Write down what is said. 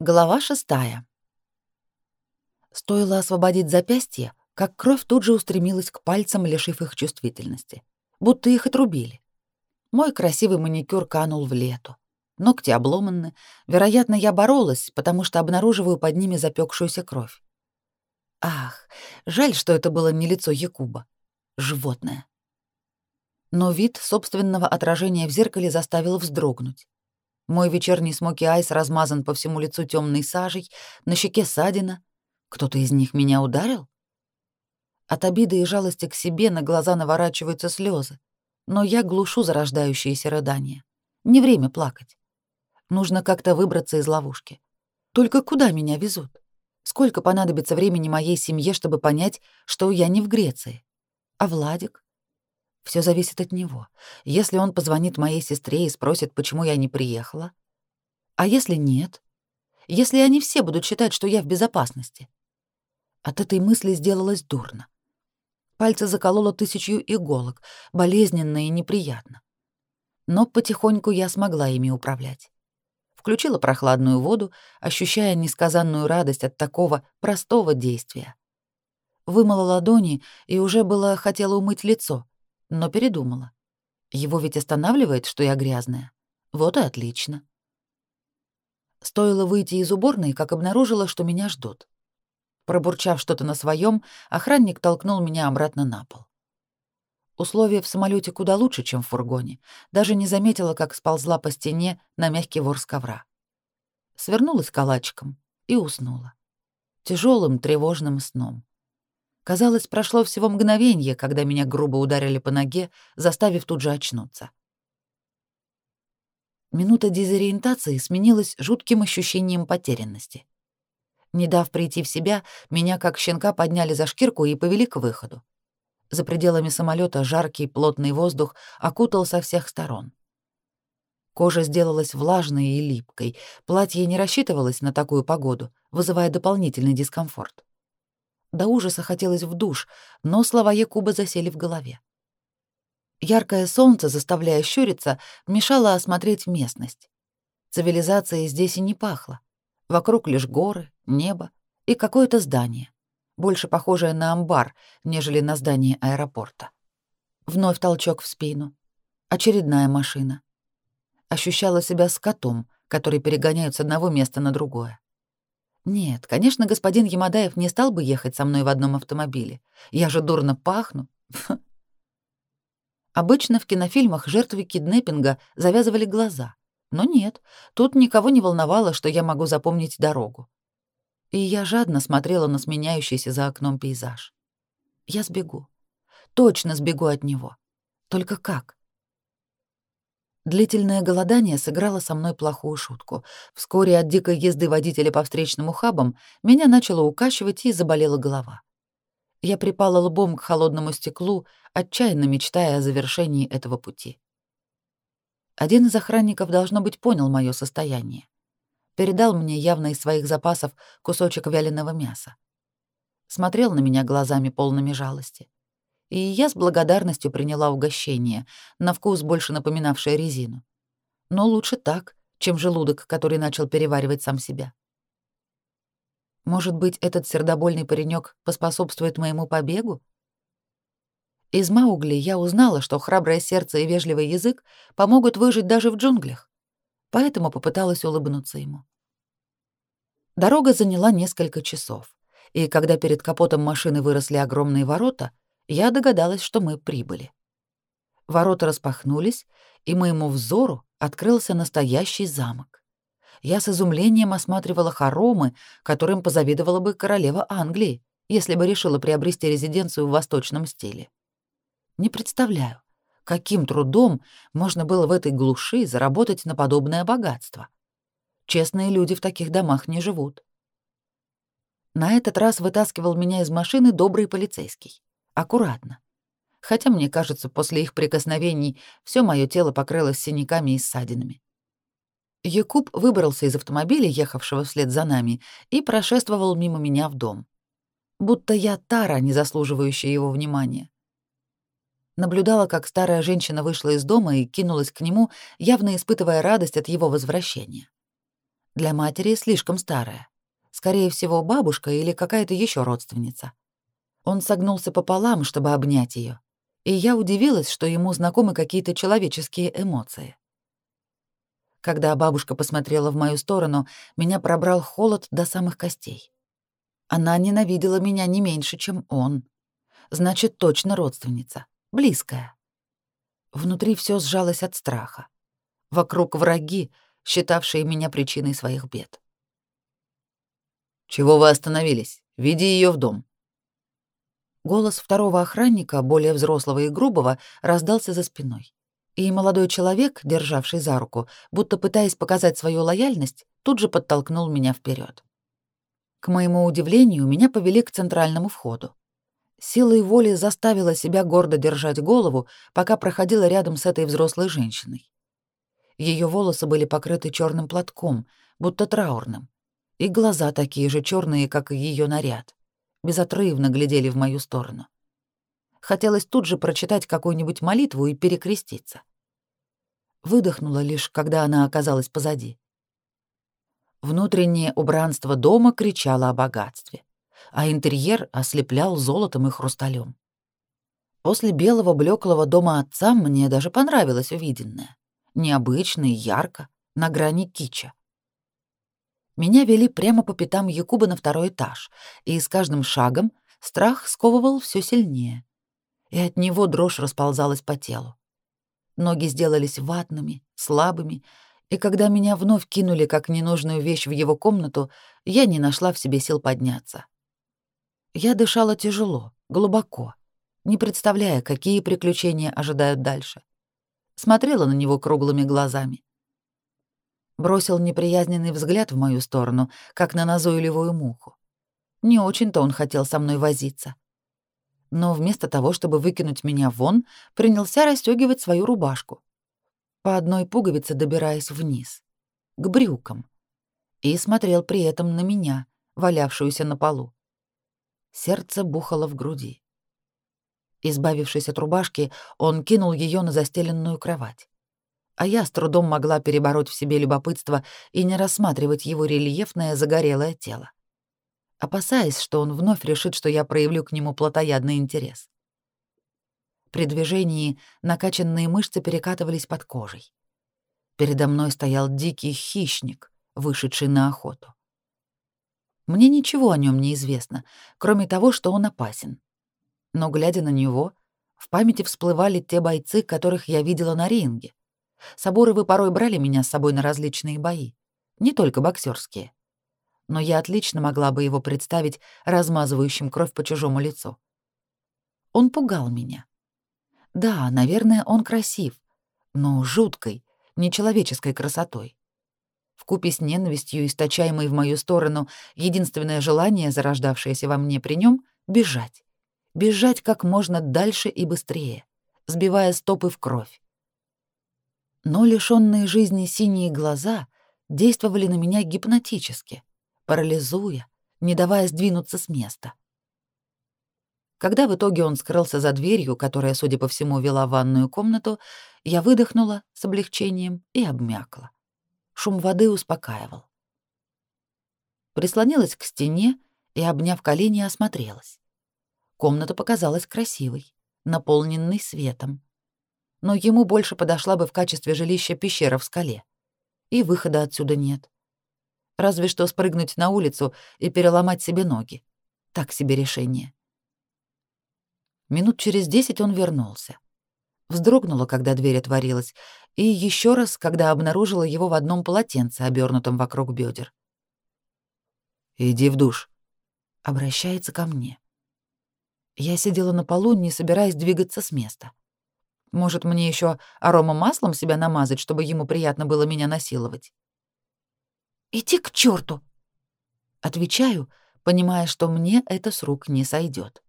Глава шестая. Стоило освободить запястье, как кровь тут же устремилась к пальцам, лишив их чувствительности, будто их отрубили. Мой красивый маникюр канул в лету. Ногти обломаны, вероятно, я боролась, потому что обнаруживаю под ними запекшуюся кровь. Ах, жаль, что это было не лицо Якуба. Животное. Но вид собственного отражения в зеркале заставил вздрогнуть. Мой вечерний смоки айс размазан по всему лицу темной сажей, на щеке садина. Кто-то из них меня ударил? От обиды и жалости к себе на глаза наворачиваются слезы, но я глушу зарождающиеся рыдания. Не время плакать. Нужно как-то выбраться из ловушки. Только куда меня везут? Сколько понадобится времени моей семье, чтобы понять, что я не в Греции? А Владик? Все зависит от него. Если он позвонит моей сестре и спросит, почему я не приехала. А если нет? Если они все будут считать, что я в безопасности? От этой мысли сделалось дурно. Пальцы закололо тысячью иголок, болезненно и неприятно. Но потихоньку я смогла ими управлять. Включила прохладную воду, ощущая несказанную радость от такого простого действия. Вымыла ладони и уже было хотела умыть лицо, но передумала. Его ведь останавливает, что я грязная. Вот и отлично. Стоило выйти из уборной, как обнаружила, что меня ждут. Пробурчав что-то на своем, охранник толкнул меня обратно на пол. Условия в самолете куда лучше, чем в фургоне. Даже не заметила, как сползла по стене на мягкий ворс ковра. Свернулась калачиком и уснула. Тяжелым тревожным сном. Казалось, прошло всего мгновение, когда меня грубо ударили по ноге, заставив тут же очнуться. Минута дезориентации сменилась жутким ощущением потерянности. Не дав прийти в себя, меня как щенка подняли за шкирку и повели к выходу. За пределами самолета жаркий плотный воздух окутал со всех сторон. Кожа сделалась влажной и липкой, платье не рассчитывалось на такую погоду, вызывая дополнительный дискомфорт. До ужаса хотелось в душ, но слова Якуба засели в голове. Яркое солнце, заставляя щуриться, мешало осмотреть местность. Цивилизация здесь и не пахла. Вокруг лишь горы, небо и какое-то здание, больше похожее на амбар, нежели на здание аэропорта. Вновь толчок в спину. Очередная машина. Ощущала себя скотом, который перегоняют с одного места на другое. Нет, конечно, господин Ямадаев не стал бы ехать со мной в одном автомобиле. Я же дурно пахну. Обычно в кинофильмах жертвы киднеппинга завязывали глаза. Но нет, тут никого не волновало, что я могу запомнить дорогу. И я жадно смотрела на сменяющийся за окном пейзаж. Я сбегу. Точно сбегу от него. Только как? Длительное голодание сыграло со мной плохую шутку. Вскоре от дикой езды водителя по встречным ухабам меня начало укачивать и заболела голова. Я припала лбом к холодному стеклу, отчаянно мечтая о завершении этого пути. Один из охранников, должно быть, понял мое состояние. Передал мне явно из своих запасов кусочек вяленого мяса. Смотрел на меня глазами полными жалости и я с благодарностью приняла угощение, на вкус больше напоминавшее резину. Но лучше так, чем желудок, который начал переваривать сам себя. Может быть, этот сердобольный паренек поспособствует моему побегу? Из Маугли я узнала, что храброе сердце и вежливый язык помогут выжить даже в джунглях, поэтому попыталась улыбнуться ему. Дорога заняла несколько часов, и когда перед капотом машины выросли огромные ворота — я догадалась, что мы прибыли. Ворота распахнулись, и моему взору открылся настоящий замок. Я с изумлением осматривала хоромы, которым позавидовала бы королева Англии, если бы решила приобрести резиденцию в восточном стиле. Не представляю, каким трудом можно было в этой глуши заработать на подобное богатство. Честные люди в таких домах не живут. На этот раз вытаскивал меня из машины добрый полицейский аккуратно. Хотя, мне кажется, после их прикосновений все мое тело покрылось синяками и ссадинами. Якуб выбрался из автомобиля, ехавшего вслед за нами, и прошествовал мимо меня в дом. Будто я тара, не заслуживающая его внимания. Наблюдала, как старая женщина вышла из дома и кинулась к нему, явно испытывая радость от его возвращения. Для матери слишком старая. Скорее всего, бабушка или какая-то еще родственница — он согнулся пополам, чтобы обнять ее, и я удивилась, что ему знакомы какие-то человеческие эмоции. Когда бабушка посмотрела в мою сторону, меня пробрал холод до самых костей. Она ненавидела меня не меньше, чем он. Значит, точно родственница, близкая. Внутри все сжалось от страха. Вокруг враги, считавшие меня причиной своих бед. «Чего вы остановились? Веди ее в дом», Голос второго охранника, более взрослого и грубого, раздался за спиной. И молодой человек, державший за руку, будто пытаясь показать свою лояльность, тут же подтолкнул меня вперед. К моему удивлению, меня повели к центральному входу. Силой воли заставила себя гордо держать голову, пока проходила рядом с этой взрослой женщиной. Ее волосы были покрыты черным платком, будто траурным, и глаза такие же черные, как и ее наряд безотрывно глядели в мою сторону. Хотелось тут же прочитать какую-нибудь молитву и перекреститься. Выдохнула лишь, когда она оказалась позади. Внутреннее убранство дома кричало о богатстве, а интерьер ослеплял золотом и хрусталем. После белого блеклого дома отца мне даже понравилось увиденное. Необычно и ярко, на грани кича. Меня вели прямо по пятам Якуба на второй этаж, и с каждым шагом страх сковывал все сильнее. И от него дрожь расползалась по телу. Ноги сделались ватными, слабыми, и когда меня вновь кинули как ненужную вещь в его комнату, я не нашла в себе сил подняться. Я дышала тяжело, глубоко, не представляя, какие приключения ожидают дальше. Смотрела на него круглыми глазами бросил неприязненный взгляд в мою сторону, как на назойливую муху. Не очень-то он хотел со мной возиться. Но вместо того, чтобы выкинуть меня вон, принялся расстегивать свою рубашку, по одной пуговице добираясь вниз, к брюкам, и смотрел при этом на меня, валявшуюся на полу. Сердце бухало в груди. Избавившись от рубашки, он кинул ее на застеленную кровать а я с трудом могла перебороть в себе любопытство и не рассматривать его рельефное загорелое тело, опасаясь, что он вновь решит, что я проявлю к нему плотоядный интерес. При движении накачанные мышцы перекатывались под кожей. Передо мной стоял дикий хищник, вышедший на охоту. Мне ничего о нем не известно, кроме того, что он опасен. Но глядя на него, в памяти всплывали те бойцы, которых я видела на ринге, Сабуровы порой брали меня с собой на различные бои, не только боксерские. Но я отлично могла бы его представить размазывающим кровь по чужому лицу. Он пугал меня. Да, наверное, он красив, но жуткой, нечеловеческой красотой. В купе с ненавистью, источаемой в мою сторону, единственное желание, зарождавшееся во мне при нем, бежать. Бежать как можно дальше и быстрее, сбивая стопы в кровь. Но лишенные жизни синие глаза действовали на меня гипнотически, парализуя, не давая сдвинуться с места. Когда в итоге он скрылся за дверью, которая, судя по всему, вела в ванную комнату, я выдохнула с облегчением и обмякла. Шум воды успокаивал. Прислонилась к стене и, обняв колени, осмотрелась. Комната показалась красивой, наполненной светом но ему больше подошла бы в качестве жилища пещера в скале. И выхода отсюда нет. Разве что спрыгнуть на улицу и переломать себе ноги. Так себе решение. Минут через десять он вернулся. Вздрогнула, когда дверь отворилась, и еще раз, когда обнаружила его в одном полотенце, обернутом вокруг бедер. «Иди в душ», — обращается ко мне. Я сидела на полу, не собираясь двигаться с места. Может, мне еще аромамаслом себя намазать, чтобы ему приятно было меня насиловать? Иди к черту! Отвечаю, понимая, что мне это с рук не сойдет.